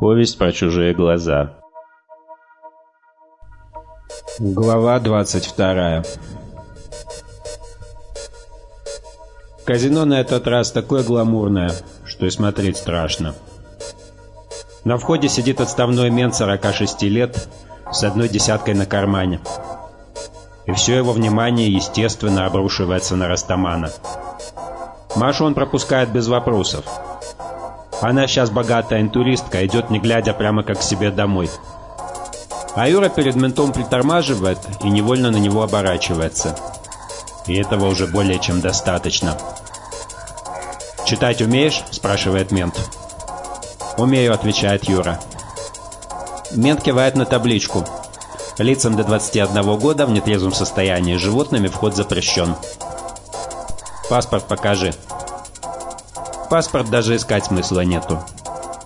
Повесть про чужие глаза. Глава 22 Казино на этот раз такое гламурное, что и смотреть страшно. На входе сидит отставной мент 46 лет с одной десяткой на кармане. И все его внимание, естественно, обрушивается на Растамана. Машу он пропускает без вопросов. Она сейчас богатая интуристка, идет не глядя прямо как себе домой. А Юра перед ментом притормаживает и невольно на него оборачивается. И этого уже более чем достаточно. «Читать умеешь?» – спрашивает мент. «Умею», – отвечает Юра. Мент кивает на табличку. Лицам до 21 года в нетрезвом состоянии животными вход запрещен. «Паспорт покажи», Паспорт даже искать смысла нету.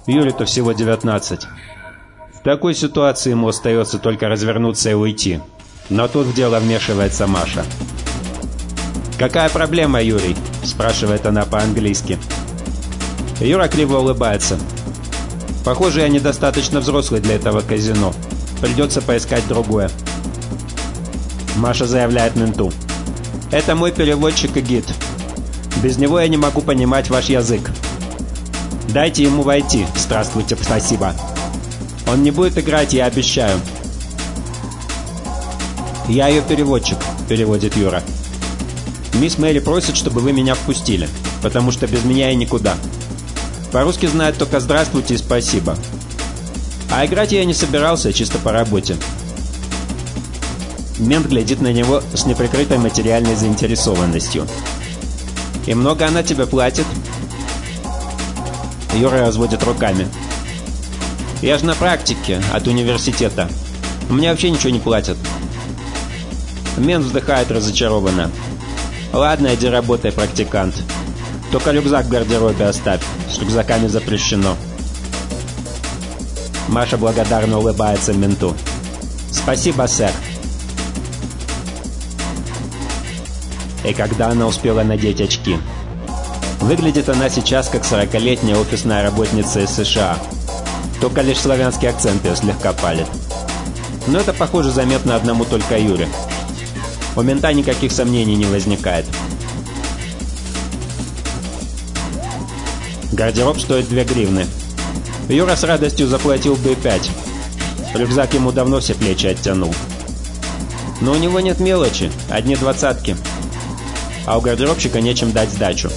Юре-то всего 19. В такой ситуации ему остается только развернуться и уйти. Но тут в дело вмешивается Маша. «Какая проблема, Юрий?» – спрашивает она по-английски. Юра криво улыбается. «Похоже, я недостаточно взрослый для этого казино. Придется поискать другое». Маша заявляет менту. «Это мой переводчик и гид. Без него я не могу понимать ваш язык. Дайте ему войти. Здравствуйте, спасибо. Он не будет играть, я обещаю. Я ее переводчик, переводит Юра. Мисс Мэри просит, чтобы вы меня впустили, потому что без меня я никуда. По-русски знает только «здравствуйте» и «спасибо». А играть я не собирался, чисто по работе. Мент глядит на него с неприкрытой материальной заинтересованностью. «И много она тебе платит?» Юра разводит руками. «Я же на практике от университета. Мне вообще ничего не платят». Мент вздыхает разочарованно. «Ладно, иди работай, практикант. Только рюкзак в гардеробе оставь. С рюкзаками запрещено». Маша благодарно улыбается менту. «Спасибо, сэр». И когда она успела надеть очки. Выглядит она сейчас как 40-летняя офисная работница из США. Только лишь славянский акцент ее слегка палит. Но это, похоже, заметно одному только Юре. У мента никаких сомнений не возникает. Гардероб стоит 2 гривны. Юра с радостью заплатил бы 5. Рюкзак ему давно все плечи оттянул. Но у него нет мелочи, одни двадцатки а у гардеробщика нечем дать сдачу.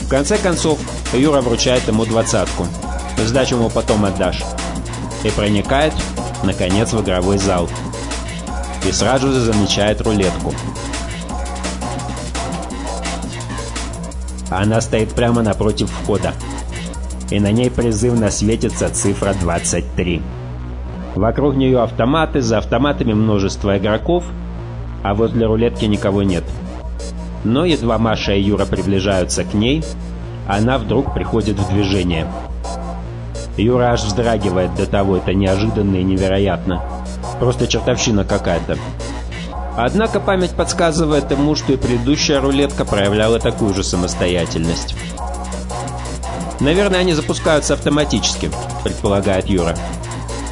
В конце концов, Юра вручает ему двадцатку. Сдачу ему потом отдашь. И проникает, наконец, в игровой зал. И сразу же замечает рулетку. Она стоит прямо напротив входа. И на ней призывно светится цифра 23. Вокруг нее автоматы, за автоматами множество игроков, а возле рулетки никого нет. Но едва Маша и Юра приближаются к ней, она вдруг приходит в движение. Юра аж вздрагивает до того, это неожиданно и невероятно. Просто чертовщина какая-то. Однако память подсказывает ему, что и предыдущая рулетка проявляла такую же самостоятельность. «Наверное, они запускаются автоматически», — предполагает Юра.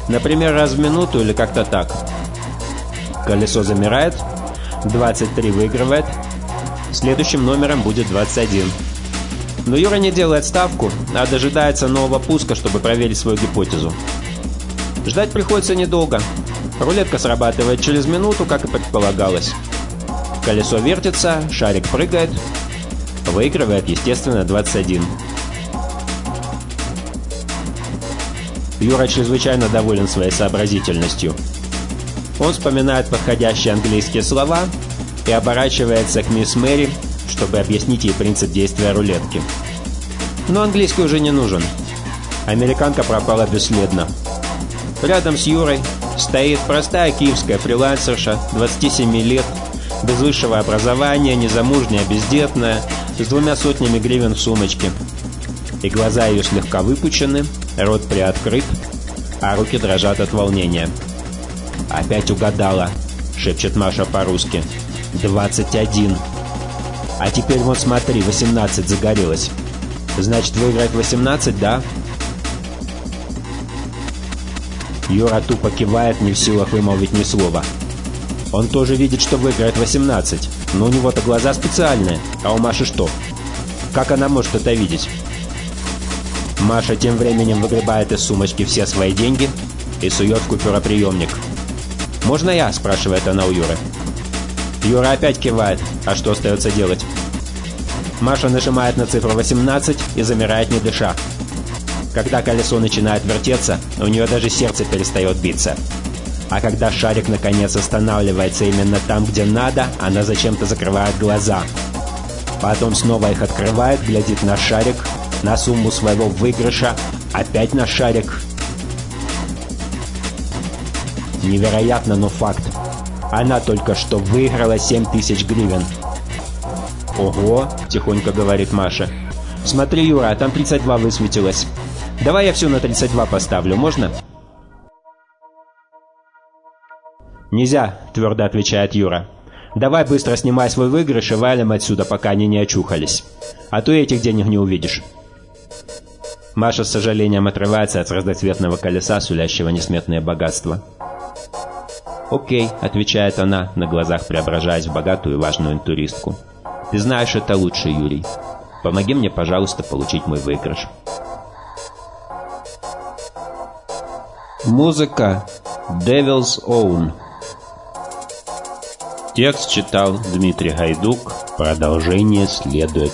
«Например, раз в минуту или как-то так». Колесо замирает, 23 выигрывает, Следующим номером будет 21. Но Юра не делает ставку, а дожидается нового пуска, чтобы проверить свою гипотезу. Ждать приходится недолго. Рулетка срабатывает через минуту, как и предполагалось. Колесо вертится, шарик прыгает. Выигрывает, естественно, 21. Юра чрезвычайно доволен своей сообразительностью. Он вспоминает подходящие английские слова и оборачивается к мисс Мэри, чтобы объяснить ей принцип действия рулетки. Но английский уже не нужен. Американка пропала бесследно. Рядом с Юрой стоит простая киевская фрилансерша, 27 лет, без высшего образования, незамужняя, бездетная, с двумя сотнями гривен в сумочке. И глаза ее слегка выпучены, рот приоткрыт, а руки дрожат от волнения. «Опять угадала», — шепчет Маша по-русски. 21. А теперь вот смотри, 18 загорелось. Значит, выиграть 18, да? Юра тупо кивает, не в силах вымолвить ни слова. Он тоже видит, что выиграет 18, но у него-то глаза специальные, а у Маши что? Как она может это видеть? Маша тем временем выгребает из сумочки все свои деньги и сует в купюроприемник. «Можно я?» – спрашивает она у Юры. Юра опять кивает. А что остается делать? Маша нажимает на цифру 18 и замирает не дыша. Когда колесо начинает вертеться, у нее даже сердце перестает биться. А когда шарик наконец останавливается именно там, где надо, она зачем-то закрывает глаза. Потом снова их открывает, глядит на шарик, на сумму своего выигрыша, опять на шарик. Невероятно, но факт. Она только что выиграла 7000 гривен. «Ого!» – тихонько говорит Маша. «Смотри, Юра, там 32 высветилось. Давай я все на 32 поставлю, можно?» «Нельзя», — твердо отвечает Юра. «Давай быстро снимай свой выигрыш и валим отсюда, пока они не очухались. А то этих денег не увидишь». Маша с сожалением отрывается от разноцветного колеса, сулящего несметное богатство. «Окей», — отвечает она, на глазах преображаясь в богатую и важную туристку. «Ты знаешь это лучше, Юрий. Помоги мне, пожалуйста, получить мой выигрыш». Музыка Devil's Own Текст читал Дмитрий Гайдук. Продолжение следует.